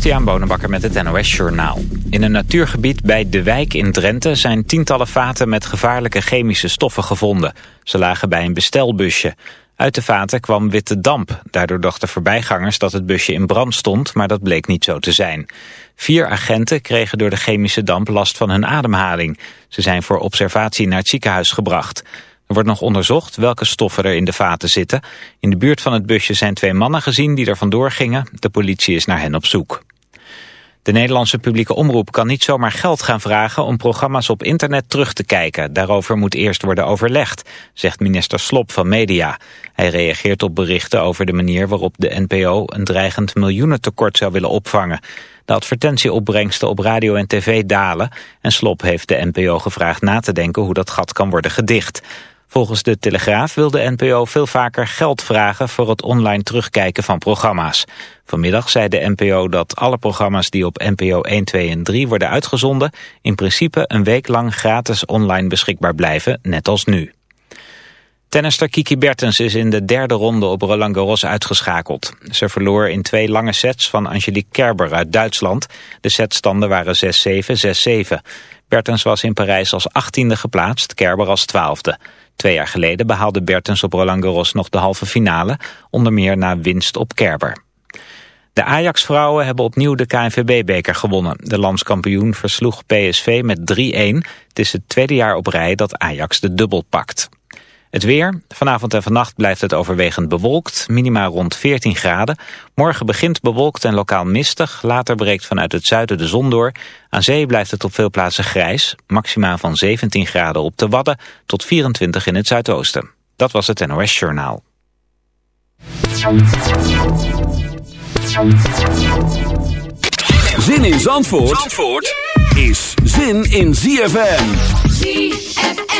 Christian Bonenbakker met het NOS Journaal. In een natuurgebied bij De Wijk in Drenthe zijn tientallen vaten met gevaarlijke chemische stoffen gevonden. Ze lagen bij een bestelbusje. Uit de vaten kwam witte damp. Daardoor dachten voorbijgangers dat het busje in brand stond, maar dat bleek niet zo te zijn. Vier agenten kregen door de chemische damp last van hun ademhaling. Ze zijn voor observatie naar het ziekenhuis gebracht. Er wordt nog onderzocht welke stoffen er in de vaten zitten. In de buurt van het busje zijn twee mannen gezien die er vandoor gingen. De politie is naar hen op zoek. De Nederlandse publieke omroep kan niet zomaar geld gaan vragen om programma's op internet terug te kijken. Daarover moet eerst worden overlegd, zegt minister Slop van Media. Hij reageert op berichten over de manier waarop de NPO een dreigend miljoenentekort zou willen opvangen. De advertentieopbrengsten op radio en tv dalen en Slop heeft de NPO gevraagd na te denken hoe dat gat kan worden gedicht. Volgens de Telegraaf wil de NPO veel vaker geld vragen voor het online terugkijken van programma's. Vanmiddag zei de NPO dat alle programma's die op NPO 1, 2 en 3 worden uitgezonden... in principe een week lang gratis online beschikbaar blijven, net als nu. Tennister Kiki Bertens is in de derde ronde op Roland Garros uitgeschakeld. Ze verloor in twee lange sets van Angelique Kerber uit Duitsland. De setstanden waren 6-7, 6-7. Bertens was in Parijs als achttiende geplaatst, Kerber als twaalfde. Twee jaar geleden behaalde Bertens op Roland Garros nog de halve finale, onder meer na winst op Kerber. De Ajax-vrouwen hebben opnieuw de KNVB-beker gewonnen. De landskampioen versloeg PSV met 3-1. Het is het tweede jaar op rij dat Ajax de dubbel pakt. Het weer. Vanavond en vannacht blijft het overwegend bewolkt. Minima rond 14 graden. Morgen begint bewolkt en lokaal mistig. Later breekt vanuit het zuiden de zon door. Aan zee blijft het op veel plaatsen grijs. Maxima van 17 graden op de Wadden tot 24 in het zuidoosten. Dat was het NOS Journaal. Zin in Zandvoort, Zandvoort is zin in ZFM. ZFM.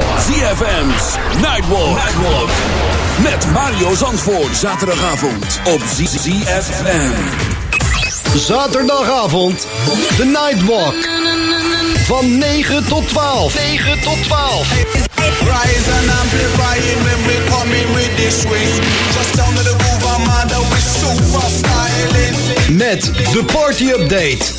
ZFM's Nightwalk. Nightwalk. Met Mario Zandvoort. Zaterdagavond op ZFM. Zaterdagavond, de Nightwalk. Van 9 tot 12. 9 tot 12. Rise and amplify it when we come in with this swing. Just down to the groove, I'm styling. Met de party update.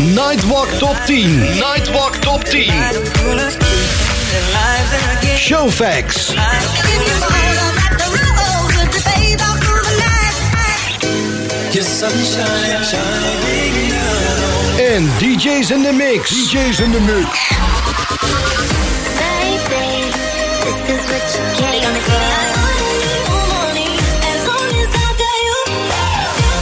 Nightwalk top 10. Nightwalk top 10. Showfax. En DJ's in the mix. DJ's in the mix.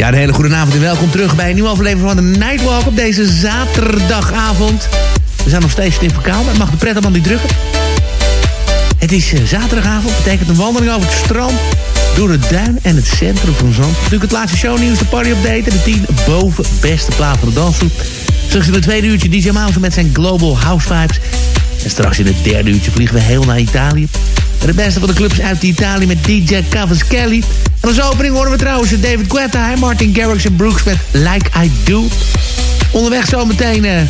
Ja, een hele goede avond en welkom terug bij een nieuwe aflevering van de Nightwalk op deze zaterdagavond. We zijn nog steeds in verkouden, maar mag de pretterman niet drukken. Het is uh, zaterdagavond, betekent een wandeling over het strand... door het duin en het centrum van Zand. Natuurlijk het laatste shownieuws, de party update... de 10 boven beste plaat van de dansgroep. Straks in het tweede uurtje DJ Mouse met zijn Global House Vibes. En straks in het derde uurtje vliegen we heel naar Italië. De beste van de clubs uit Italië met DJ Cavaschelli. En als opening horen we trouwens David Guetta Martin Garrix en Brooks met Like I Do. Onderweg zometeen uh,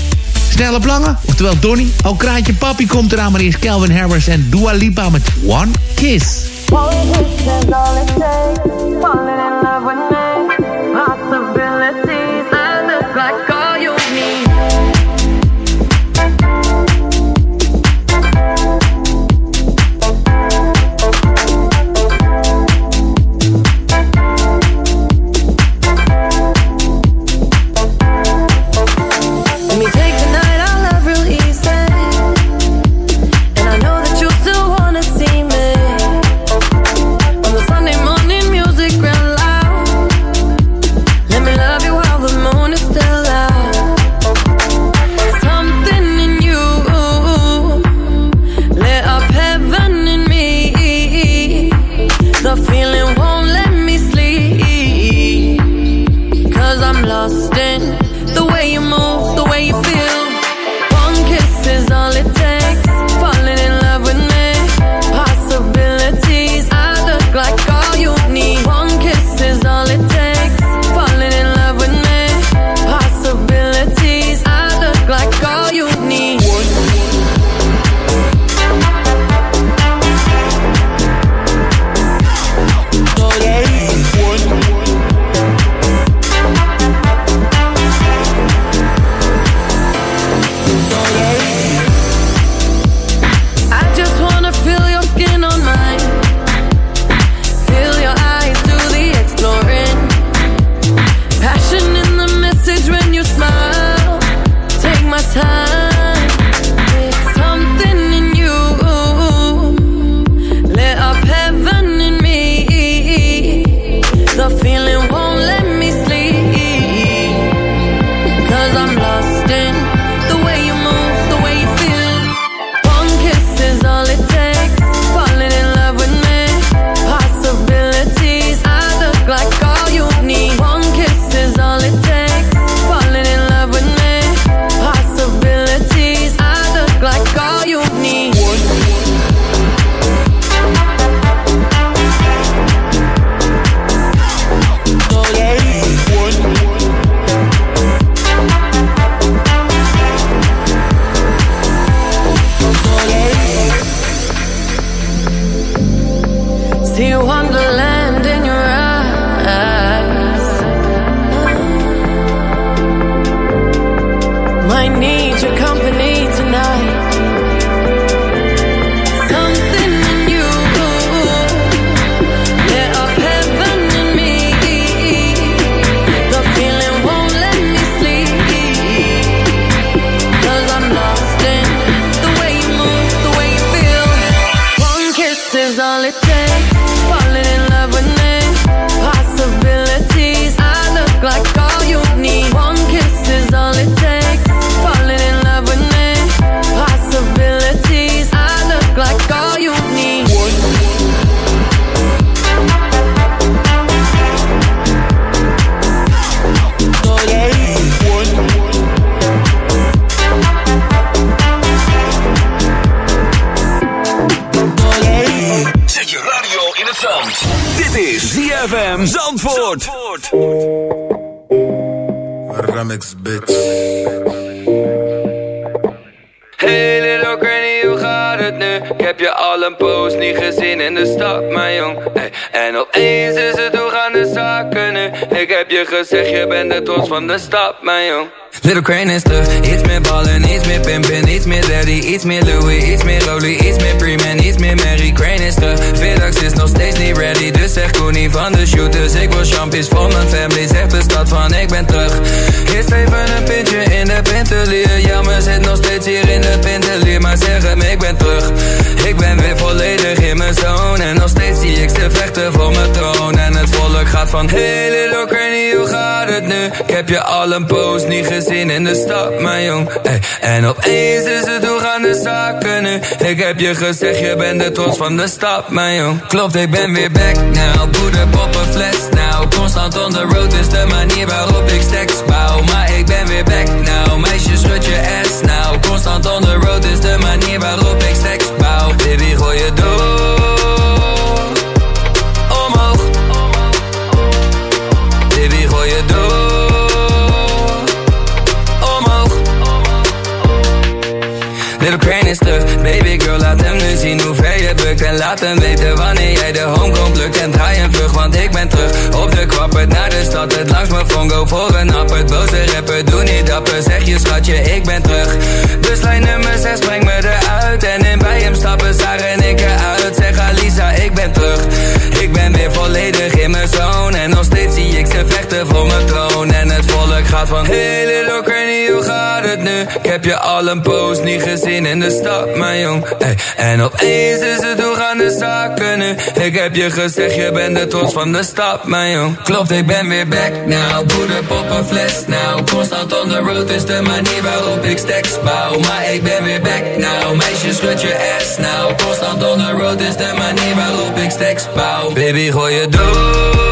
snelle plangen, oftewel Donny. Al Kraantje Papi komt eraan, maar eerst Calvin Harris en Dua Lipa met One Kiss. Is all it takes. Falling in Remix bitch. Hey little granny, hoe gaat het nu? Ik heb je al een poos niet gezien in de stad, mijn jong En opeens is het, hoe gaan de zaken nu? Ik heb je gezegd, je bent de trots van de stad, mijn jong Little Crane is terug, iets meer ballen, iets meer pimpen, iets meer daddy, iets meer Louis, iets meer Rolly, iets meer Freeman, iets meer Mary. Crane is terug, Vidax is nog steeds niet ready, dus zeg Koenie van de shooters. Ik wil champions voor mijn family, zegt de stad van ik ben terug. Eerst even een pintje in de pintelier, jammer zit nog steeds hier in de pintelier, maar zeg hem ik ben terug. Ik ben weer volledig in mijn zone en nog steeds zie ik ze vechten voor mijn troon. En het volk gaat van, hey little Crane, hoe Ik heb je al een poos niet gezien in de stad, mijn jong. En opeens is het hoe gaan de zaken nu. Ik heb je gezegd, je bent de trots van de stad, mijn jong. Klopt, ik ben weer back now. Poeder, poppen, fles now. Constant on the road is de manier waarop ik stacks bouw. Maar ik ben weer back now. Meisje, schud je ass now. Constant on the road is de manier waarop ik stacks bouw. Baby, gooi je door. Omhoog. Baby, gooi je door. Omhoog. Little Crane is terug, baby girl, laat hem nu zien hoe En laat hem weten wanneer jij de home komt. Lukt En draai een vlug, want ik ben terug. Op de kwappert naar de stad, het langs mijn fongo voor een appert Boze rapper, doe niet dapper, zeg je schatje, ik ben terug. Dus lijn nummer 6, breng me eruit. En in bij hem stappen, Sarah en ik eruit. Zeg Alisa, ik ben terug. Ik ben weer volledig in mijn zone. En nog steeds zie ik ze vechten voor mijn troon gaat van Hey little Granny, hoe gaat het nu? Ik heb je al een poos niet gezien in de stad, mijn jong. En opeens is het hoe gaan de zaken nu? Ik heb je gezegd, je bent de trots van de stad, mijn jong. Klopt, ik ben weer back now. Poeder, poppen, fles now. Constant on the road is de manier waarop ik stacks bouw. Maar ik ben weer back now. Meisje, schud je ass now. Constant on the road is de manier waarop ik stacks bouw. Baby, gooi je door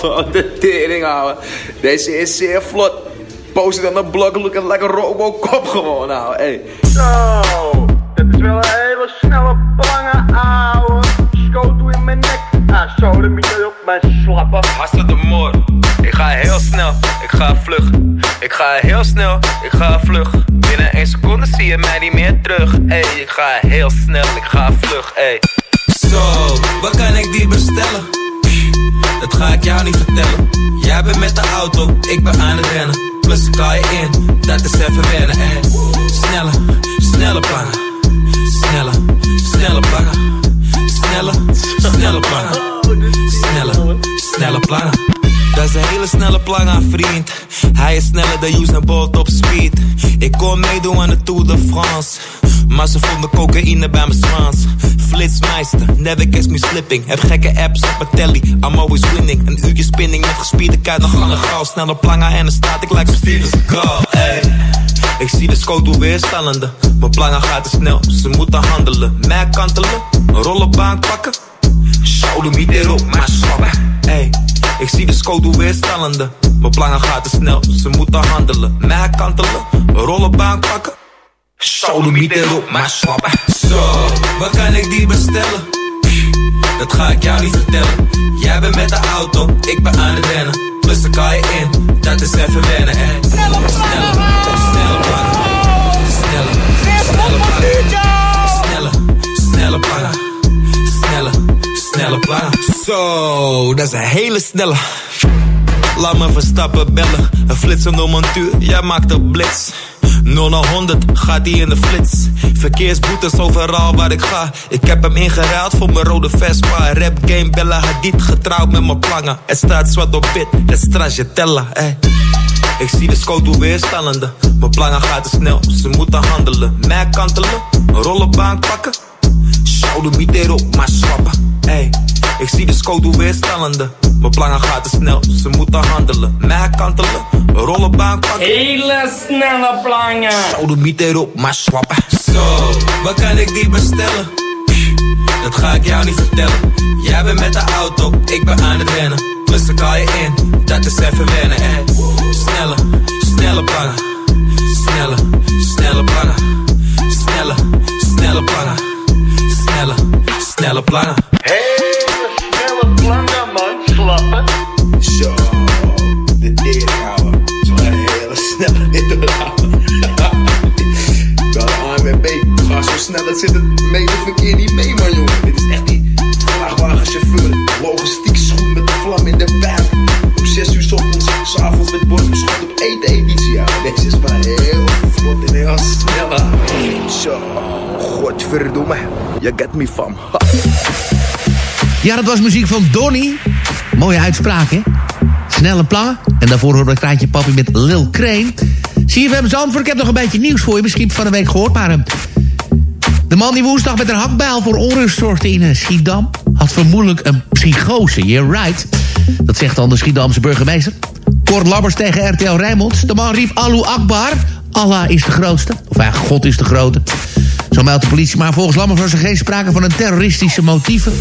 de tering houden. Deze is zeer vlot. Post het aan de blog, look like een Robocop gewoon nou. Hey. Zo, dit is wel een hele snelle lange ouwe. Schotel in mijn nek. Ah, zo, de milieu op mijn slappen. Hasta de moord. Ik ga heel snel, ik ga vlug. Ik ga heel snel, ik ga vlug. Binnen één seconde zie je mij niet meer terug. Ey, ik ga heel snel, ik ga vlug. Ey. Zo, waar kan ik die bestellen? Ga ik jou niet vertellen. Jij bent met de auto, ik ben aan het rennen. Plus ik je in, dat is even wennen. En snelle, snelle plannen. Snelle, snelle plannen. Snelle, snelle plannen. Snelle, snelle plannen. Dat is een hele snelle plannen, vriend. Hij is sneller dan Usain Bolt op speed. Ik kon meedoen aan de Tour de France. Maar ze vonden cocaïne bij mijn zwans. Flitsmeister, never catch me slipping. Heb gekke apps op mijn telly, I'm always winning. Een uurtje spinning met gespierde kuit, nog alle gauw. Snelle plangen en dan staat ik like Steven Seagal. Ey. Ik zie de scoto weerstallende. Mijn plangen gaat te snel, ze moeten handelen. Mij kantelen, een rollenbaan pakken. Sodomiet erop, maar slappen. Ey, ik zie de scoto weerstallende. Mijn plangen gaat te snel, ze moeten handelen. Mij kantelen, rollenbaan pakken. Sodomiet erop, maar slappen. Zo, waar kan ik die bestellen? Dat ga ik jou niet vertellen. Jij bent met de auto, ik ben aan het rennen. Plus dan kan je in, dat is even wennen. En snelle, snelle, snelle plannen. Snelle, snelle plannen. Snelle, snelle plannen. Snelle, snelle. Zo, dat is een hele snelle. Laat me verstappen bellen. Een flitsende montuur, jij maakt een blitz. 0 naar 100 gaat hij in de flits. Verkeersboetes overal waar ik ga. Ik heb hem ingeruild voor mijn rode Vespa. Rap game Bella Hadid, getrouwd met mijn plangen. Het staat zwart op wit, het stracciatella, ey. Ik zie de scoto weerstallende. Mijn plangen gaat te snel, ze moeten handelen. Mij kantelen, een rollenbaan pakken. Sodomiet erop, maar slappen. Ey, ik zie de scoto weerstallende. Mijn plangen gaat te snel, ze moeten handelen. Mij kantelen, rollenbaan pakken. Hele snelle plangen. Sodomiet erop, maar swappen. Zo, waar kan ik die bestellen? Dat ga ik jou niet vertellen. Jij bent met de auto, ik ben aan het rennen. Plus kan je in, dat is even wennen. En snelle, snelle plangen. Snelle, snelle plangen. Snelle, snelle plangen snelle, plannen. Hele snelle plannen, man, slappen. Zo, de deurhouwer. Zo'n hele snelle deurhouwer. Wel AMB, ga zo snel, dat zit het mede verkeer niet mee, man, jongen. Dit is echt die vrachtwagenchauffeur, logistiek schoen met de vlam in de pijp. Op 6 uur s ochtends, s'avonds met borst beschot op eten editie. Deze is maar heel vlot en heel snel. Zo. You get me from Ja, dat was muziek van Donny. Mooie uitspraak, hè? Snelle plangen. En daarvoor hoorde ik Kraantje Papi met Lil Crane. CFM Zandvoort, ik heb nog een beetje nieuws voor je. Misschien van de week gehoord, maar... eh, de man die woensdag met een hakbijl voor onrust zorgde in eh, Schiedam... had vermoedelijk een psychose, you're right. Dat zegt dan de Schiedamse burgemeester. Kort Labbers tegen RTL Rijnmond. De man riep Allahu Akbar. Allah is de grootste. Of eigenlijk God is de grote. Zo meldt de politie, maar volgens Lammers was er geen sprake van een terroristische motieven.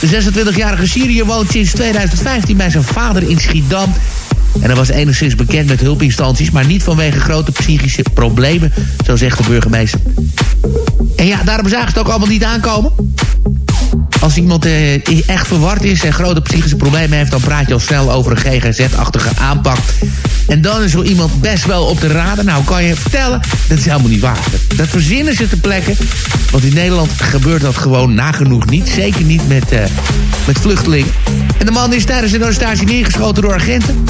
De 26-jarige Syriër woont sinds 2015 bij zijn vader in Schiedam. En hij was enigszins bekend met hulpinstanties... maar niet vanwege grote psychische problemen, zo zegt de burgemeester. En ja, daarom zagen ze het ook allemaal niet aankomen. Als iemand eh, echt verward is en grote psychische problemen heeft... dan praat je al snel over een GGZ-achtige aanpak. En dan is zo iemand best wel op de radar. Nou, kan je vertellen, dat is helemaal niet waar. Dat, verzinnen ze te plekken. Want in Nederland gebeurt dat gewoon nagenoeg niet. Zeker niet met, eh, met vluchtelingen. En de man is tijdens zijn arrestatie neergeschoten door agenten.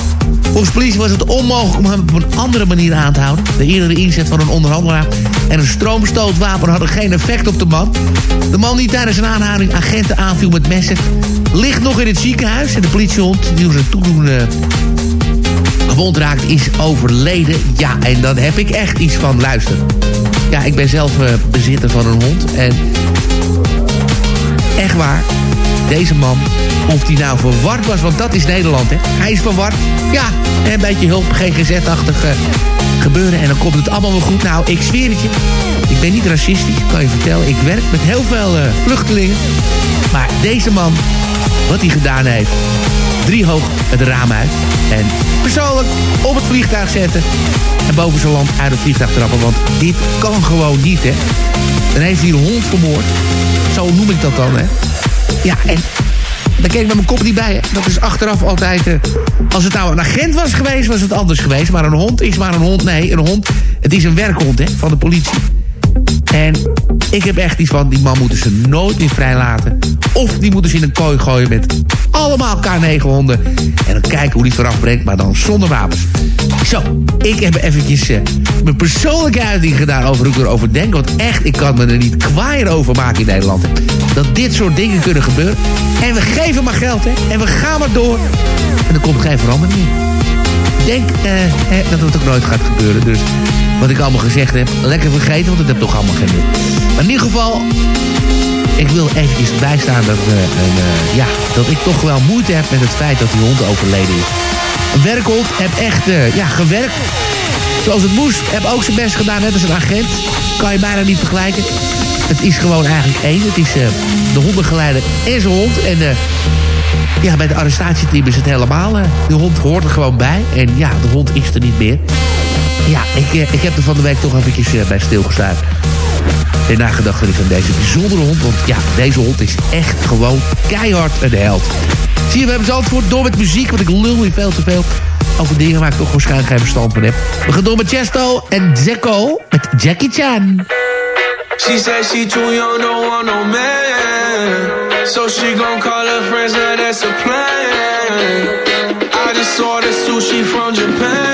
Volgens politie was het onmogelijk om hem op een andere manier aan te houden. De eerdere inzet van een onderhandelaar en een stroomstootwapen hadden geen effect op de man. De man die tijdens een aanhouding agenten aanviel met messen... ligt nog in het ziekenhuis en de politiehond die zijn toedoen gewond raakt is overleden. Ja, en dan heb ik echt iets van, luister. Ja, ik ben zelf eh, bezitter van een hond en echt waar, deze man, of hij nou verward was, want dat is Nederland, hè. Hij is verward, ja, en een beetje hulp, GGZ-achtig eh, gebeuren en dan komt het allemaal wel goed. Nou, ik zweer het je, ik ben niet racistisch, kan je vertellen. Ik werk met heel veel eh, vluchtelingen, maar deze man, wat hij gedaan heeft, drie hoog het raam uit en persoonlijk op het vliegtuig zetten en boven zijn land uit het vliegtuig trappen, want dit kan gewoon niet, hè. Dan heeft hij een hond vermoord, zo noem ik dat dan, hè. Ja, en daar keek ik met mijn kop niet bij. Dat is achteraf altijd... eh, als het nou een agent was geweest, was het anders geweest. Maar een hond is maar een hond. Nee, een hond, het is een werkhond hè, van de politie. En ik heb echt iets van, die man moeten ze nooit meer vrijlaten. Of die moeten ze in een kooi gooien met allemaal K9 honden. En dan kijken hoe die eraf brengt, maar dan zonder wapens. Zo, ik heb eventjes eh, mijn persoonlijke uiting gedaan over hoe ik erover denk. Want echt, ik kan me er niet kwaaier over maken in Nederland. Dat dit soort dingen kunnen gebeuren. En we geven maar geld, hè. En we gaan maar door. En er komt geen verandering in. Ik denk hè, dat het ook nooit gaat gebeuren. Dus wat ik allemaal gezegd heb, lekker vergeten, want het heeft toch allemaal geen nut. Maar in ieder geval, ik wil eventjes bijstaan dat, eh, eh, ja, dat ik toch wel moeite heb met het feit dat die hond overleden is. Een werkhond heb echt eh, ja, gewerkt zoals het moest. Heb ook zijn best gedaan, net als een agent. Kan je bijna niet vergelijken. Het is gewoon eigenlijk één. Het is de hondengeleider en zijn hond. En ja, bij het arrestatieteam is het helemaal... de hond hoort er gewoon bij. En ja, de hond is er niet meer. Ja, ik, eh, ik heb er van de week toch eventjes eh, bij stilgestaan. En nagedachtenis aan deze bijzondere hond. Want ja, deze hond is echt gewoon keihard een held. Zie je, we hebben het antwoord door met muziek. Want ik lul weer veel te veel over dingen waar ik toch waarschijnlijk geen verstand van heb. We gaan door met Chesto en Zeko met Jackie Chan. She said she too young, don't want no man. So she gon' call her friends, now that's a plan. I just ordered sushi from Japan.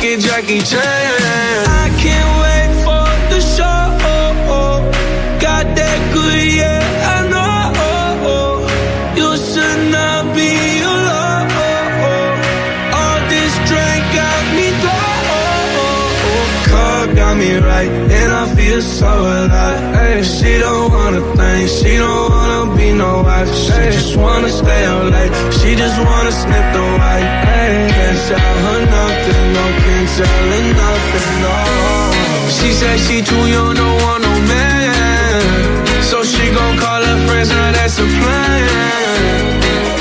Wanna Jackie Chan. I can't wait for the show. Got that good, yeah, I know. You should not be alone. All this drink got me low. Car got me right, and I feel so alive. Ay, she don't wanna think, she don't wanna be no wife. She just wanna stay up late, she just wanna sniff the white. Ay, can't her nothing, no, can't tell her nothing, no. She said she too young, don't want no man. So she gon' call her friends, now that's a plan.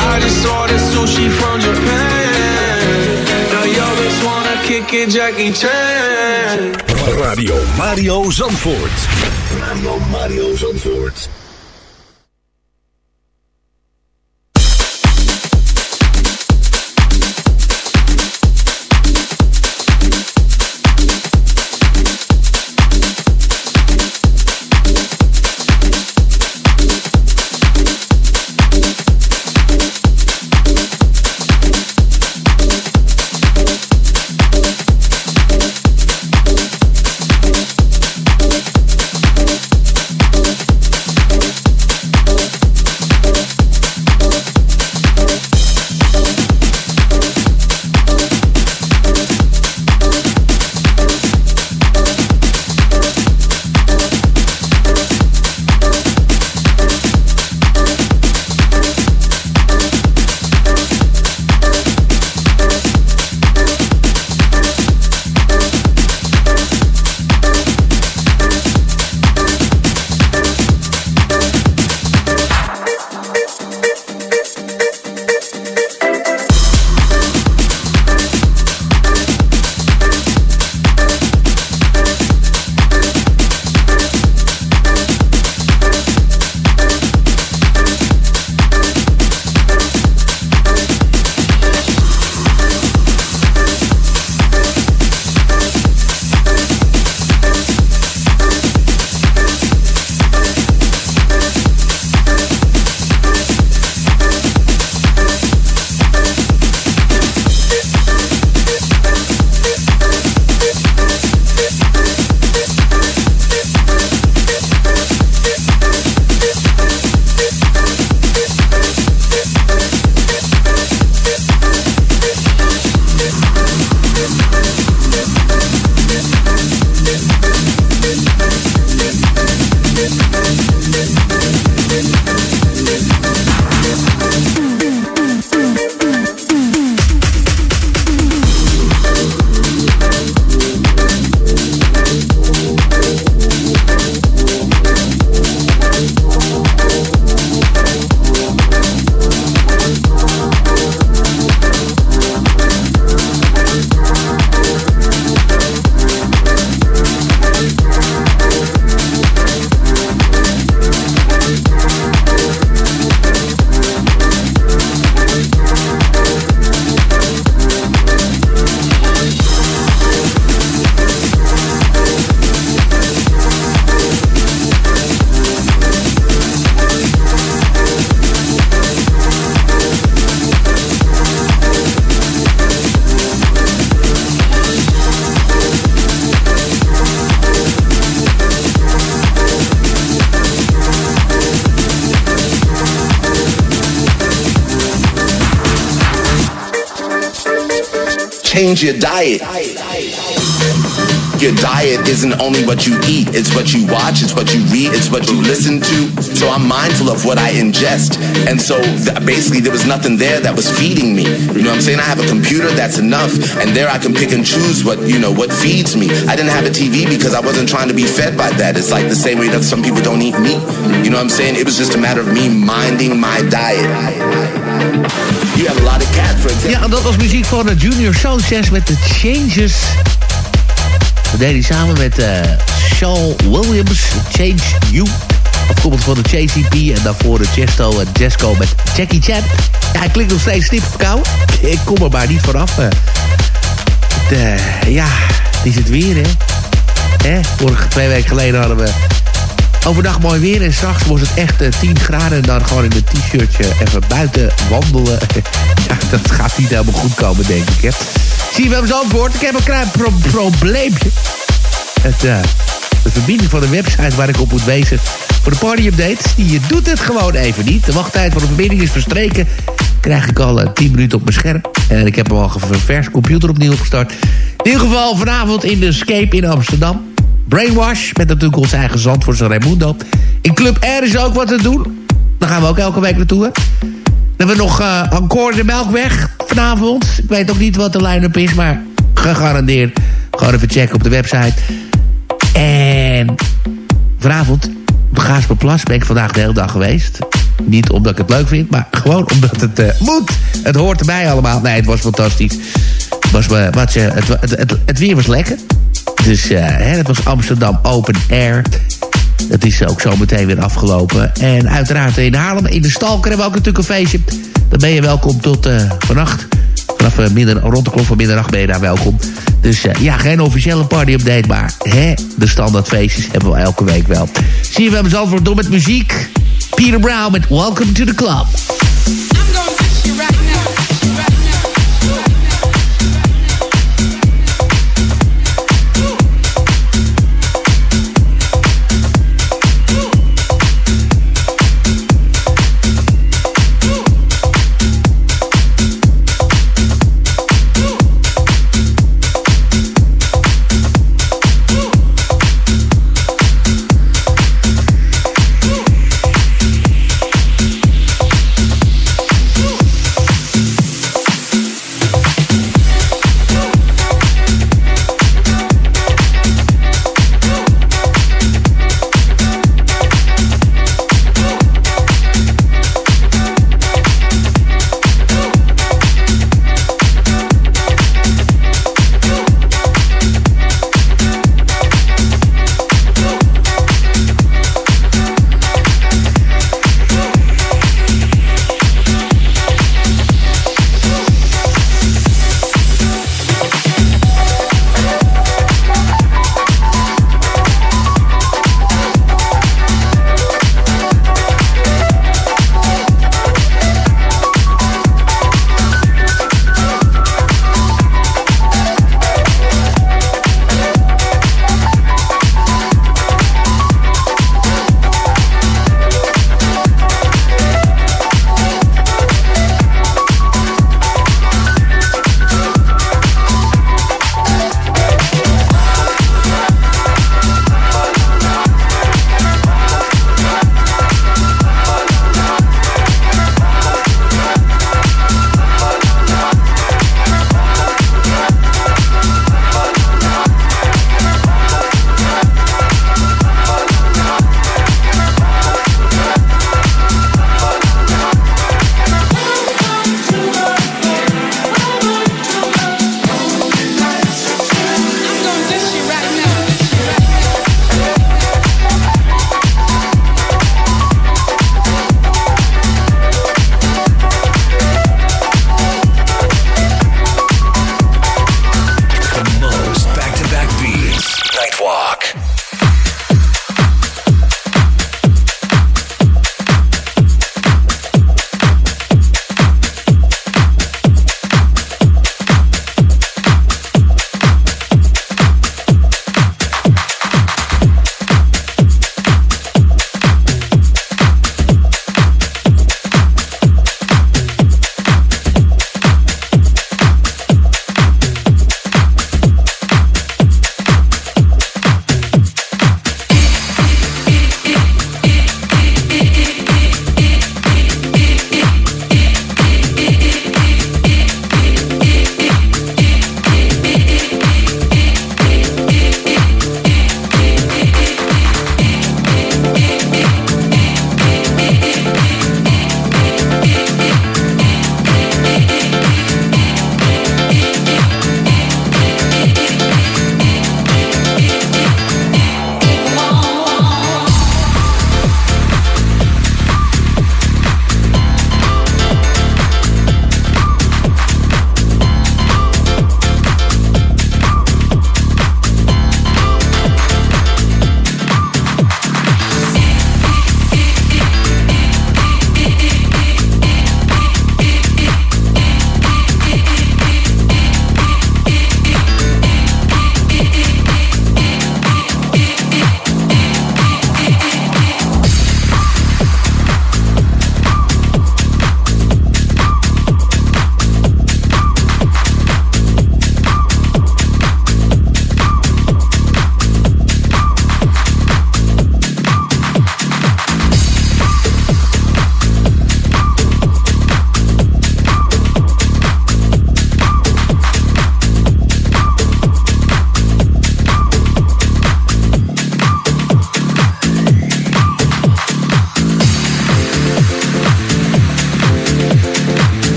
I just ordered sushi from Japan. Now yo bitch wanna kick it, Jackie Chan. Radio Mario Zandvoort. Radio Mario Zandvoort. Change your diet. Your diet isn't only what you eat, it's what you watch, it's what you read, it's what you listen to. So I'm mindful of what I ingest. And so th- basically, there was nothing there that was feeding me. You know what I'm saying? I have a computer, that's enough. And there I can pick and choose what, you know, what feeds me. I didn't have a TV because I wasn't trying to be fed by that. It's like the same way that some people don't eat meat. You know what I'm saying? It was just a matter of me minding my diet. Ja, dat was muziek van de Junior Sound 6 met The Changes. Dat deed hij samen met uh, Shaw Williams, Change You. Afkomstig van de JCP en daarvoor de Chesto en Jesco met Jackie Chan. Ja, hij klinkt nog steeds stip verkouden. Ik kom er maar niet vanaf. Uh, de, ja, is het weer, hè. hè? Vorige twee weken geleden hadden we overdag mooi weer. En s'nachts was het echt uh, 10 graden. En dan gewoon in een t-shirtje even buiten wandelen. ja, dat gaat niet helemaal goed komen, denk ik, hè. Zie je wel eens antwoord? Ik heb een klein pro probleempje. Het, uh, de verbinding van de website waar ik op moet wezen voor de party-updates... die doet het gewoon even niet. De wachttijd van de verbinding is verstreken. Krijg ik al uh, 10 minuten op mijn scherm. En ik heb hem al ververs computer opnieuw opgestart. In ieder geval vanavond in de Escape in Amsterdam. Brainwash, met natuurlijk onze eigen zand voor zijn Raimundo. In Club R is ook wat te doen. Daar gaan we ook elke week naartoe. Dan hebben we nog uh, Encore de Melkweg vanavond. Ik weet ook niet wat de line-up is, maar gegarandeerd. Gewoon even checken op de website. En vanavond op Gaasperplas ben ik vandaag de hele dag geweest. Niet omdat ik het leuk vind, maar gewoon omdat het uh, moet. Het hoort erbij allemaal. Nee, het was fantastisch. Was, uh, wat, het, het, het, het, weer was lekker. Dus hè, het was Amsterdam Open Air. Het is ook zo meteen weer afgelopen. En uiteraard in Haarlem, in de Stalker hebben we ook natuurlijk een feestje. Dan ben je welkom tot uh, vannacht. Vanaf uh, midden, rond de klok van middernacht ben je daar welkom. Dus ja, geen officiële party-update, maar hè, de standaardfeestjes hebben we elke week wel. Zie je, we hebben antwoord door met muziek. Peter Brown met Welcome to the Club.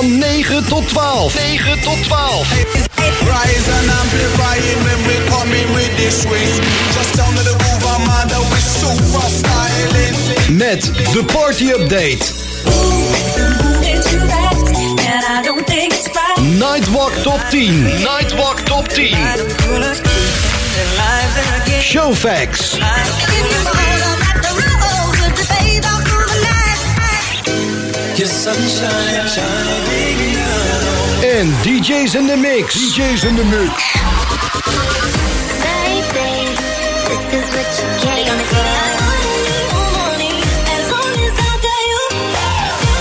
Van 9 tot 12. 9 tot 12. Rise and amplify it when we coming with this swing. Just down to the groove, I'm under with super styling. Met de party update. Nightwalk top 10. Nightwalk top 10. Showfax. En DJ's in the mix. DJ's in the mix.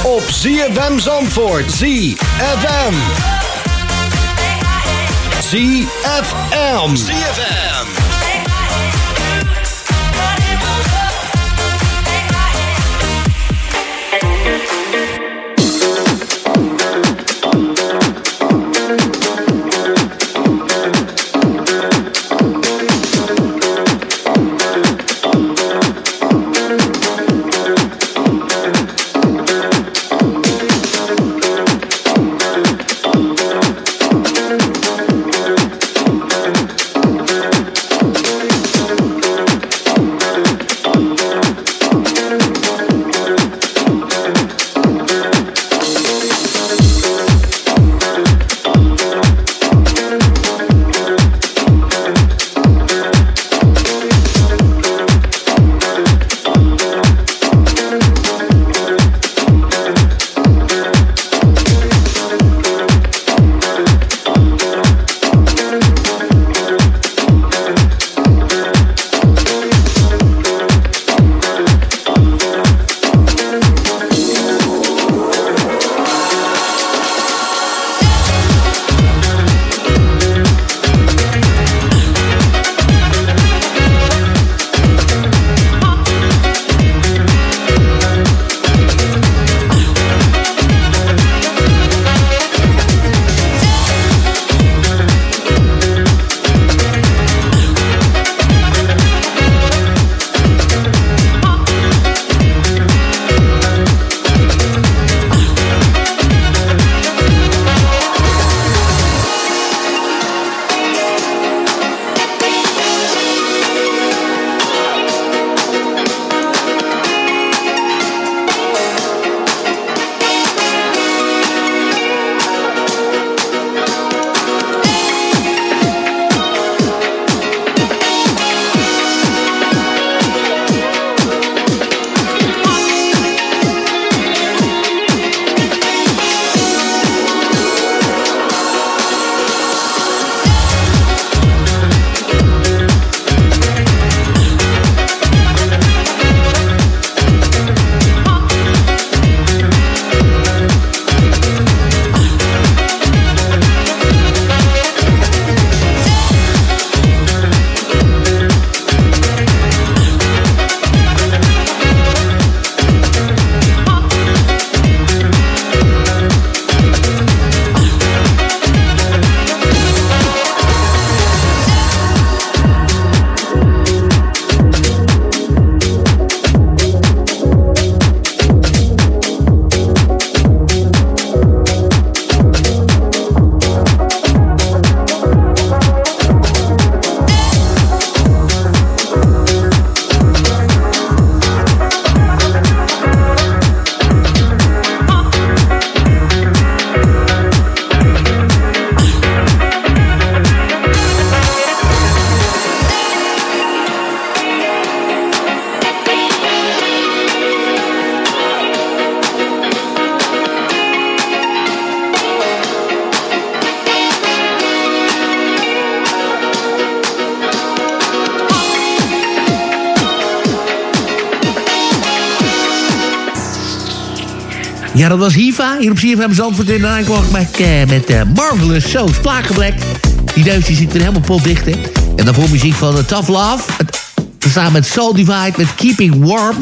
Op ZFM Zandvoort. ZFM. ZFM. ZFM. Dat was Hiva. Hier op CFM Zandvoort in de Nightwalk met, uh, met uh, Marvelous Souls. Plakenblek. Die neus die zit weer helemaal potdicht, hè. En daarvoor muziek van uh, Tough Love. Samen met Soul Divide met Keeping Warm.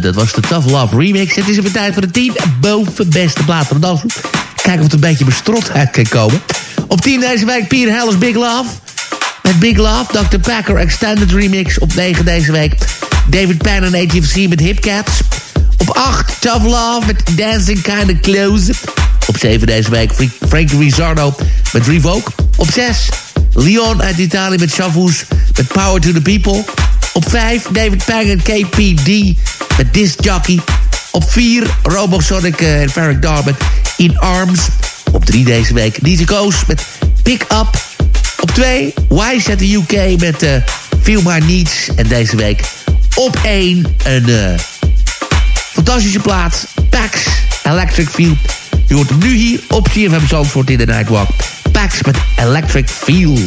Dat was de Tough Love remix. Het is even tijd voor de 10 bovenbeste plaat van de dansgroep. Kijken of het een beetje bestrot uit kan komen. Op 10 deze week Pierre Hellis Big Love. Met Big Love, Dr. Packer Extended Remix. Op 9 deze week David Penn en ATFC met Hipcats. Op 8, Tough Love met Dancing Kinda Close. Op 7 deze week Frank Rizzardo met Revoke. Op 6, Leon uit Italië met Chavous met Power to the People. Op 5, David Pang en KPD met Disc Jockey. Op 4, Robosonic eh, en Farrick Dar In Arms. Op 3 deze week, DJ Coast met Pick Up. Op 2, Wise at the UK met uh, Feel My Needs. En deze week op 1 een uh, fantastische plaats. Pax Electric Feel. Je hoort hem nu hier op CFM Zandvoort in de Nightwalk. Pax met Electric Feel.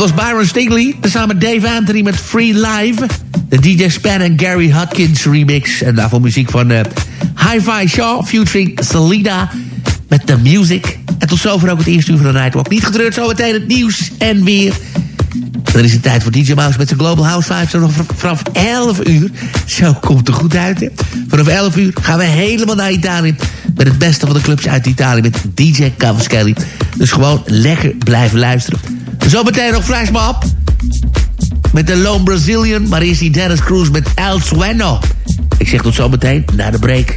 Was Byron Stigley. Samen Dave Anthony met Free Live. De DJ Span en Gary Hudkins remix. En daarvoor muziek van uh, Hi-Fi Shaw featuring Selena met The Music. En tot zover ook het eerste uur van de Nightwalk. Niet getreurd, zometeen het nieuws en weer. Dan is het tijd voor DJ Mouse met zijn Global House Vibes. Vanaf 11 uur. Zo komt er goed uit, hè. Vanaf 11 uur gaan we helemaal naar Italië. Met het beste van de clubs uit Italië. Met DJ Cavaschelli. Dus gewoon lekker blijven luisteren. Zometeen nog Flash Mob. Met de Lone Brazilian. Die Dennis Cruz met El Sueno. Ik zeg tot zometeen na de break.